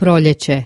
Proljeće.